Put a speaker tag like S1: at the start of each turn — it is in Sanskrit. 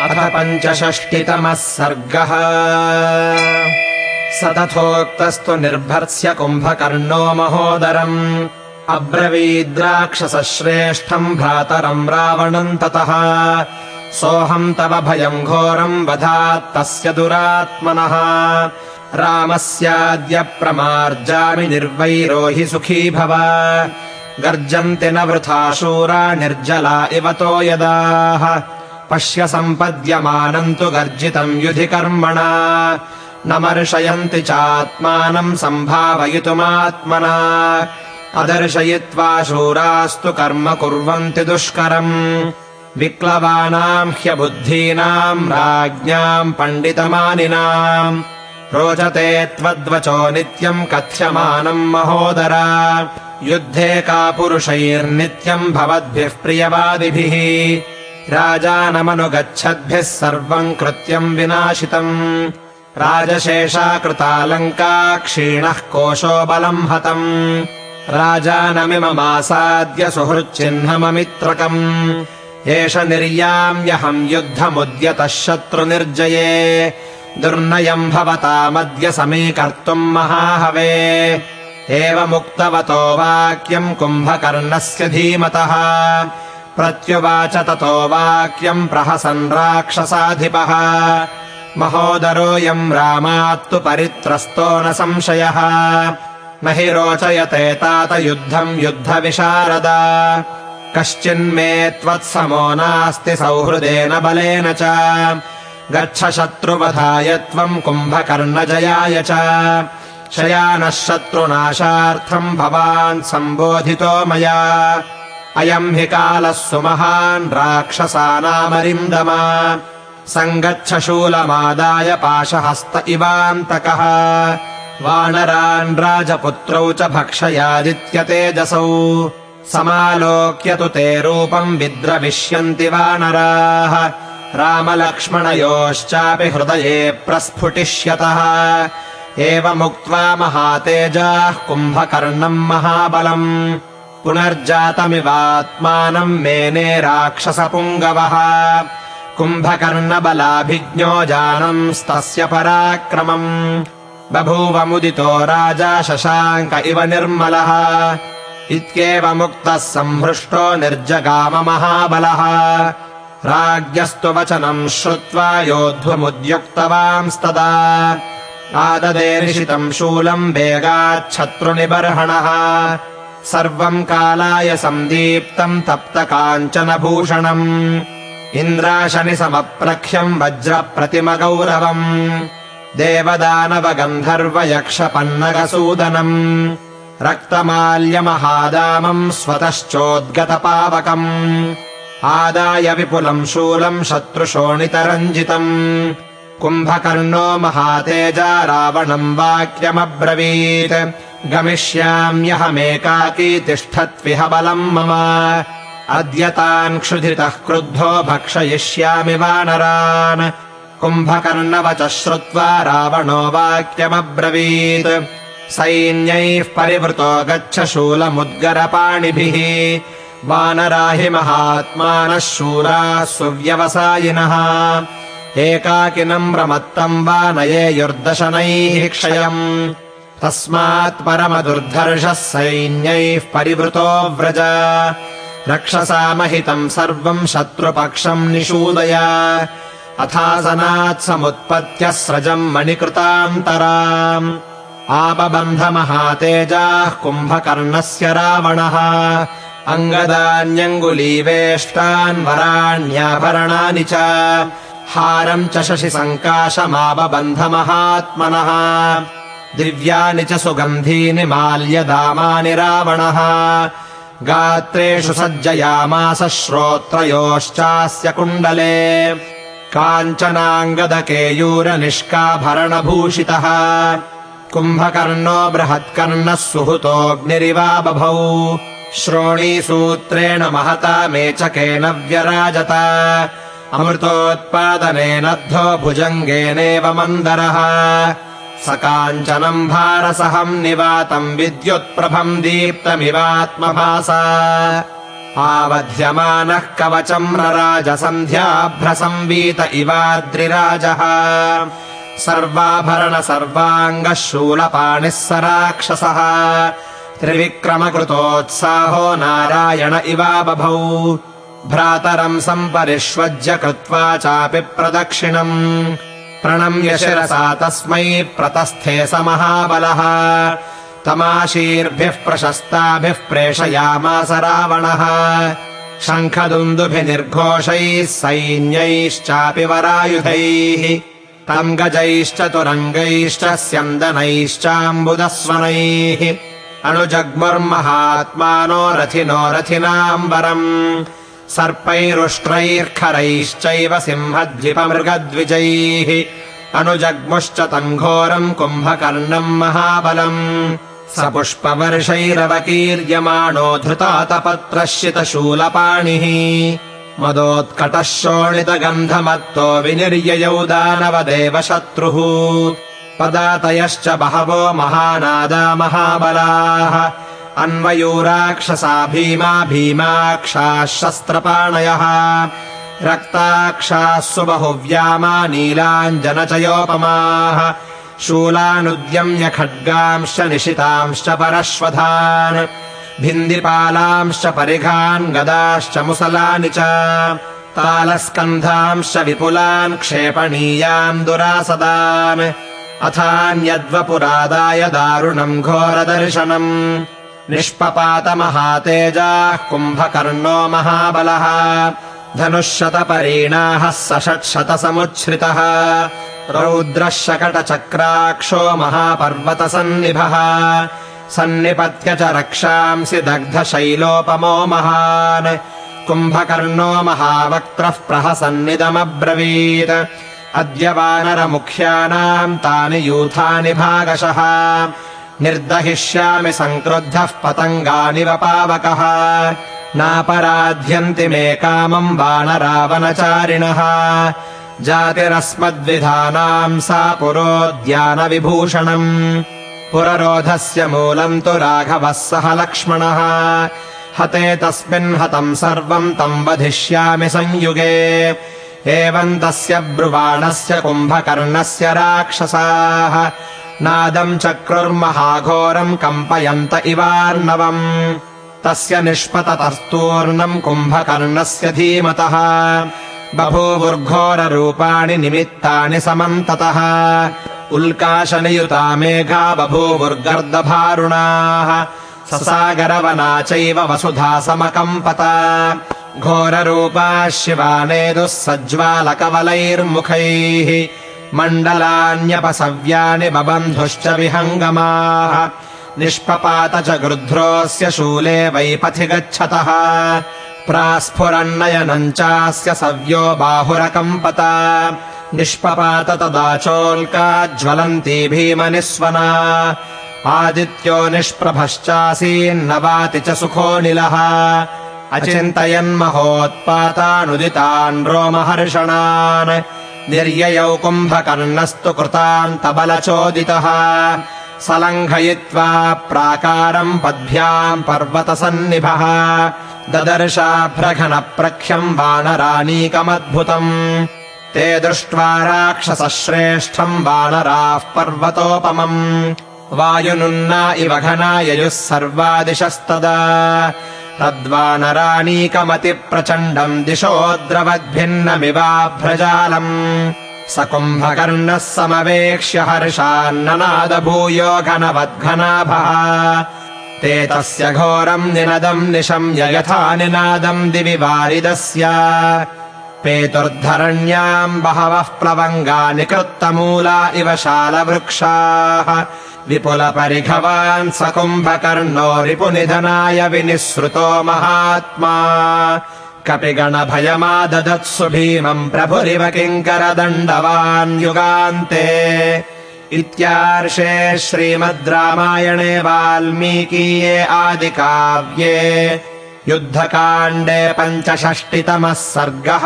S1: अथ पञ्चषष्टितमः सर्गः। स तथोक्तस्तु निर्भर्स्य कुम्भकर्णो महोदरम्। अब्रवीद्राक्षसश्रेष्ठम् भ्रातरम् रावणम् ततः। सोऽहम् तव भयम् घोरम् वधात्तस्य दुरात्मनः। रामस्याद्य प्रमार्जामि निर्वैरो हि सुखी भव। गर्जन्ति न वृथा शूरा निर्जला इव तो यदाः पश्य सम्पद्यमानम् तु गर्जितम् युधि कर्मणा। न मर्शयन्ति चात्मानम् सम्भावयितुमात्मना। अदर्शयित्वा शूरास्तु कर्म कुर्वन्ति दुष्करम्। विक्लवानाम् ह्यबुद्धीनाम् राज्ञाम् पण्डितमानिनाम्। रोचते त्वद्वचो नित्यम् कथ्यमानम् महोदरा। युद्धे का पुरुषैर्नित्यम् भवद्भिः प्रियवादिभिः राजानमनुगच्छद्भिः सर्वम् कृत्यम् विनाशितम्। राजशेषा कृतालङ्का क्षीणः कोशो बलम् हतम्। राजानमिममासाद्य सुहृच्चिह्नममित्रकम्। एष निर्याम्यहम् युद्धमुद्यतः शत्रुनिर्जये। दुर्नयम् भवतामद्य समीकर्तुम् महाहवे। एवमुक्तवतो वाक्यम् कुम्भकर्णस्य धीमतः प्रत्युवाच ततो वाक्यम् प्रहसन् राक्षसाधिपः। महोदरोऽयम् रामात्तु परित्रस्तो न संशयः। न हि रोचयते तात युद्धम् युद्धविशारदा। कश्चिन्मे त्वत्समो नास्ति सौहृदेन बलेन च। गच्छ शत्रुवधाय त्वम् कुम्भकर्णजयाय च। शयानः शत्रुनाशार्थम् भवान् सम्बोधितो मया अयम् हि कालः सुमहान् राक्षसानामरिन्दम। सङ्गच्छ शूलमादाय पाशहस्त इवान्तकः। वानरान् राजपुत्रौ च भक्षयादित्यतेजसौ समालोक्य तु ते रूपम् विद्रविष्यन्ति वानराः। रामलक्ष्मणयोश्चापि हृदये प्रस्फुटिष्यतः। एवमुक्त्वा महातेजाः कुम्भकर्णम् महाबलम् पुनर्जातमिवात्मानम् मेने राक्षसपुङ्गवः। कुम्भकर्णबलाभिज्ञो जानंस्तस्य पराक्रमम्। बभूवमुदितो राजा शशाङ्क इव निर्मलः। इत्येवमुक्तः सम्हृष्टो निर्जगाममहाबलः राज्ञस्तु वचनम् श्रुत्वा योद्धुमुद्युक्तवांस्तदा। आददेरिषितम् शूलम् वेगाच्छत्रुनिबर्हणः सर्वम् कालाय सन्दीप्तम् तप्तकाञ्चनभूषणम्। इन्द्राशनिसमप्रख्यम् वज्रप्रतिमगौरवम्। देवदानवगन्धर्वयक्षपन्नगसूदनम्। रक्तमाल्यमहादामम् स्वतश्चोद्गतपावकम्। आदाय विपुलम् शूलम् शत्रुशोणितरञ्जितम् कुम्भकर्णो महातेजा रावणम् वाक्यमब्रवीत्। गमिष्याम्यहमेकाकी तिष्ठत्विह बलम् मम। अद्य तान् क्षुधितः क्रुद्धो भक्षयिष्यामि वानरान्। कुम्भकर्णवचः श्रुत्वा रावणो वाक्यमब्रवीत्। सैन्यैः परिवृतो गच्छ शूलमुद्गरपाणिभिः। वानरा हि महात्मानः शूराः सुव्यवसायिनः एकाकिनम् रमत्तम् वा नयेयुर्दशनैः क्षयम्। तस्मात् परमदुर्धर्षः सैन्यैः परिवृतो व्रज। रक्षसामहितम् सर्वम् शत्रुपक्षम् निषूदय। अथासनात् स्रजम् मणिकृतान्तराम्। आपबन्धमहातेजाः कुम्भकर्णस्य रावणः। अङ्गदान्यङ्गुलीवेष्टान् वराण्याभरणानि च हारम् च शशिसङ्काशमापबन्धमहात्मनः दिव्यानि च सुगन्धीनि माल्यदामानि रावणः। गात्रेषु सज्जयामास श्रोत्रयोश्चास्य कुण्डले। काञ्चनाङ्गदकेयूरनिष्काभरणभूषितः। कुम्भकर्णो बृहत्कर्णः सुहृतोऽग्निरिवा बभौ श्रोणीसूत्रेण महता मेचकेन व्यराजत अमृतोत्पादनेनद्धो भुजङ्गेनेव मन्दरः स काञ्चनम् भारसहम् निवातम् विद्युत्प्रभम् दीप्तमिवात्मभासा। आवध्यमानः कवचम् रराजसन्ध्याभ्रसंवीत इवाद्रिराजः। सर्वाभरण सर्वाङ्गः स राक्षसः। त्रिविक्रमकृतोत्साहो नारायण इवा बभौ भ्रातरम् सम्परिष्वज्य कृत्वा चापि प्रदक्षिणम् प्रणम्य शिरसा तस्मै प्रतस्थे स महाबलः तमाशीर्भिः प्रशस्ताभिः प्रेषयामास रावणः। शङ्खदुन्दुभिनिर्घोषैः सैन्यैश्चापि वरायुधैः। तम् गजैश्च तुरङ्गैश्च स्यन्दनैश्चाम्बुदस्वनैः। अणुजग्मुर्महात्मानो रथिनो रथिनाम्बरम् सर्पैरुष्ट्रैर्खरैश्चैव सिंहद्विपमृगद्विजैः। अनुजग्मुश्च तम् घोरम् कुम्भकर्णम् महाबलम्। स पुष्पवर्षैरवकीर्यमाणो धृतातपत्रश्रितशूलपाणिः मदोत्कटः शोणितगन्धमत्तो विनिर्ययौ दानवदेव शत्रुः पदातयश्च बहवो महानादा महाबलाः अन्वयूराक्षसा भीमा भीमाक्षाः शस्त्रपाणयः रक्ताक्षाः सुबहुव्यामा नीलाञ्जनचयोपमाः। शूलानुद्यम्य खड्गांश्च निशितांश्च परश्वधान्। भिन्दिपालांश्च परिघान् गदाश्च मुसलानि च। तालस्कन्धांश्च विपुलान् क्षेपणीयान् दुरासदान्। अथान्यद्वपुरादाय दारुणम् घोरदर्शनम् निष्पपातमहातेजाः कुम्भकर्णो महाबलः। धनुःशतपरीणाः स षट्शतसमुच्छ्रितः रौद्रः शकटचक्राक्षो महापर्वतसन्निभः। सन्निपत्य च रक्षांसि दग्धशैलोपमो महान्। कुम्भकर्णो महावक्त्रः प्रहसन्निदमब्रवीत् अद्य वानरमुख्यानाम् तानि यूथानि भागशः निर्दहिष्यामि सङ्क्रुद्धः पतङ्गानिव पावकः। नापराध्यन्ति मे कामम् वानरावनचारिणः। जातिरस्मद्विधानाम् सा पुरोद्यानविभूषणम् पुररोधस्य मूलम् तु राघवः सह लक्ष्मणः। हते तस्मिन् हतम् सर्वम् तम् वधिष्यामि संयुगे। एवम् तस्य ब्रुवाणस्य कुम्भकर्णस्य राक्षसाः नादम् चक्रुर्महाघोरम् कम्पयन्त इवार्णवम्। तस्य निष्पततस्तूर्णम् कुम्भकर्णस्य धीमतः। बभूवुर्घोररूपाणि निमित्तानि समन्ततः। उल्काशनियुता मेघा बभूवुर्गर्दभारुणाः। ससागरवना चैव वसुधा समकम्पत। घोररूपाः शिवानेदुः सज्ज्वालकवलैर्मुखैः मण्डलान्यपसव्यानि बबन्धुश्च विहङ्गमाः। निष्पपात च गृध्रोऽस्य शूले वैपथि गच्छतः प्रास्फुरन्नयनम् चास्य सव्यो बाहुरकम्पत। निष्पपात तदा चोल्का ज्वलन्ती भीमनिस्वना। आदित्यो निष्प्रभश्चासीन्नवाति च सुखोऽनिलः अचिन्तयन्महोत्पातानुदितान् रोमहर्षणान् निर्ययौ कुम्भकर्णस्तु कृतान्तबलचोदितः सलङ्घयित्वा प्राकारम् पद्भ्याम् पर्वतसन्निभः। ददर्शाभ्रघनप्रख्यम् वानरानीकमद्भुतम्। ते दृष्ट्वा राक्षसश्रेष्ठम् वानराः पर्वतोपमम्। वायुनुन्ना इव घना ययुः सर्वादिशस्तदा तद्वानरानीकमतिप्रचण्डम् दिशोद्रवद्भिन्नमिवाभ्रजालम् स कुम्भकर्णः समवेक्ष्य हर्षान्ननादभूयो घनवद्घनाभः। ते तस्य घोरम् निनदम् निशम्य यथा निनादम् दिवि वारिदस्य पेतुर्धरण्याम् बहवः प्लवङ्गानि कृत्तमूला इव शालवृक्षाः। विपुलपरिघवान् स कुम्भकर्णो रिपुनिधनाय विनिःसृतो महात्मा। कपिगणभयमाददत्सु भीमम् प्रभुरिव किङ्करदण्डवान् युगान्ते। इत्यार्षे श्रीमद् रामायणे वाल्मीकीये आदिकाव्ये युद्धकाण्डे पञ्चषष्टितमः सर्गः